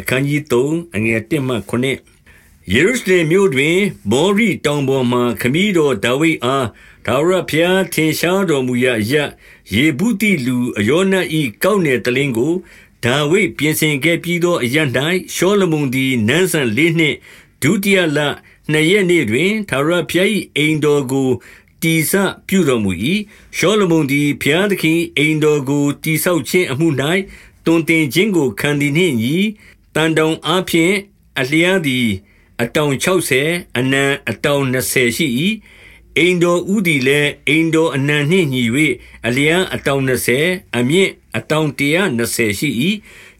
အခန်းကြီး3အငယ်1မှ9ယေရုရှလင်မြို့တွင်မောရိတောင်ပေါ်မှခမည်းတော်ဒါဝိဒ်အားဒါဝရဖျားထင်ရှားတော်မူရာအရယေဗုတိလူအယောနဤကောက်နယ်တလင်းကိုဒါဝိဒ်ပြင်ဆင်ခဲ့ပြီးသောအရ၌ရှောလမုန်သည်နန်းဆန်လေးနှင့်ဒုတိယလနှစ်ရက်နေ့တွင်ဒါဝရဖျား၏အိမ်တော်ကိုတီစပြုတော်မူ၏ရှောလမုန်သည်ဖျားသခင်အိမ်တော်ကိုတိဆောက်ခြင်းအမှု၌တွင်တင်ခြင်းကိုခံသည်နှင့်ညီ တန်တောင်အားဖြင့်အလျားသည် အတောင်60အနံအတောင်20ရှိ၏အိမ်တော်ဥဒီလည်းအိမ်တော်အနံနှင့်ညီ၍အလျံအတောင်20အမြင့်အတောင်120ရှိ၏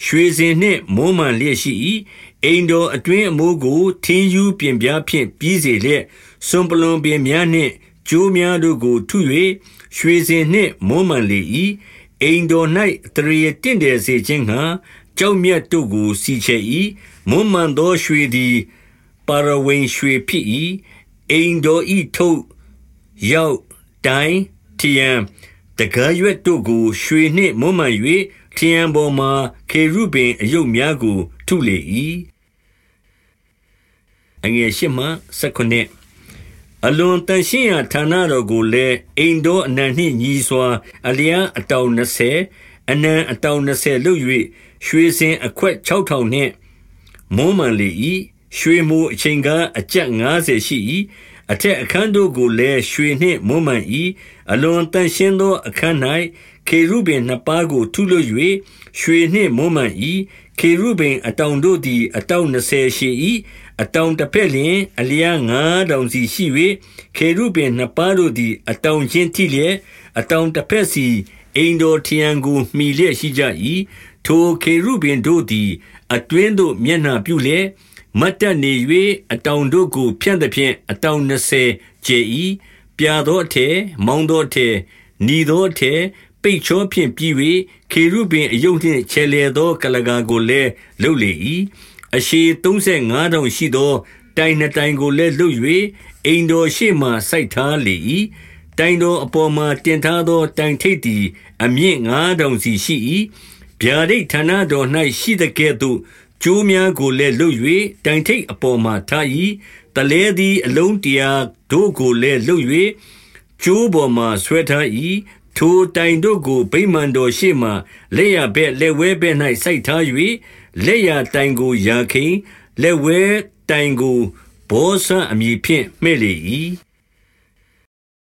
ရွှေစင်နှင့်မိုးမှန်လျက်ရှိ၏အိမ်တော်အတွင်းအမိုးကိုထင်းယူပြင်ပြားဖြင့်ပြီးစေလျက်စွန်ပလွန်ပင်များနှင့်ကျိုးများတို့ကိုထု၍ရွှေစင်နှင့်မိုးမှန်လေ၏အိမ်တော်၌တရေတင့်တယ်စေခြင်းငှာ ကြောက်မြတ်တို့ကို စီချဲ၏မွမ်းမံသောရွှေသည် ပါရဝိန်ရွှေဖြစ်၏အိမ်တော်ဤထုတ်ရောက်တိုင်ထီယံတကားရွက်တို့ကို ရွှေနှင့်မွမ်းမံ၍ထီယံပေါ်မှခေရုပင်အယုတ်များကို ထုလေ၏အငယ်ရှိမှ19အလွန်တန်ရှင်းရာဌာနတော်ကိုလည်းအိမ်တော်အနံနှင့်ညီစွာ အလျံအတောင်20အနံအတောင်20လုပ်၍ ရွှေစင်အခွက်6000နှင့်မွမ်းမံလေ၏ရွှေမိုအချိန်ကားအကျပ်90ရှိ၏အထက်အခန်းတို့ကိုလည်းရွှေနှင့်မွမ်းမံ၏အလွန်တန်ရှင်းသောအခန်း၌ခေရုဗိမ်နှစ်ပါးကိုထုလွတ်၍ရွှေနှင့်မွမ်းမံ၏ခေရုဗိမ်အတောင်တို့သည်အတောင်20ရှိ၏အတောင်တစ်ဖက်လျင်အလျား9000စီရှိ၍ခေရုဗိမ်နှစ်ပါးတို့သည်အတောင်ချင်းထိလျက်အတောင်တစ်ဖက်စီ အိမ်တော်ထျံကိုမှီလျက်ရှိကြ၏ထိုခေရုဗိမ်တို့သည် အတွင်းသို့မျက်နှာပြုလျက်မတ်တက်နေ၍အတောင်တို့ကို ဖြန့်သဖြင့်အတောင်20ကျဲ၏ပြာသောအထည်မောင်းသောအထည်ညီသောအထည်ပိတ်ချောဖြင့်ပြီး၍ခေရုပင်အယုတ်နှင့်ခြေလေသောကလကာကိုလည်းလှုပ်လေ၏အရှိ35တောင်ရှိသော တိုင်နှစ်တိုင်ကိုလည်းလှုပ်၍အိမ်တော်ရှိမှစိုက်ထားလေ၏ တိုင်တော်အပေါ်မှာတင်ထားသော တိုင်ထိပ်သည် အမြင့်9တောင်စီရှိ၏ဗျာဒိတ်ဌာနတော်၌ရှိသကဲ့သို့ကျိုးများကိုလည်းလှုပ်၍တိုင်ထိပ်အပေါ်မှာထား၏တလဲသည်အလုံးတရာတို့ကိုလည်းလှုပ်၍ကျိုးပေါ်မှာဆွဲထား၏ထိုတိုင်တို့ကိုဗိမာန်တော်ရှိမှလက်ရဘက်လက်ဝဲဘက်၌စိုက်ထား၍လက်ရတိုင်ကိုရာခိန်လက်ဝဲတိုင်ကိုဘောဆအမည်ဖြင့်မှဲ့လေ၏